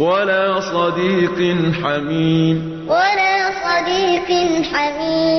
ولا صديق حميم. ولا صديق حميم.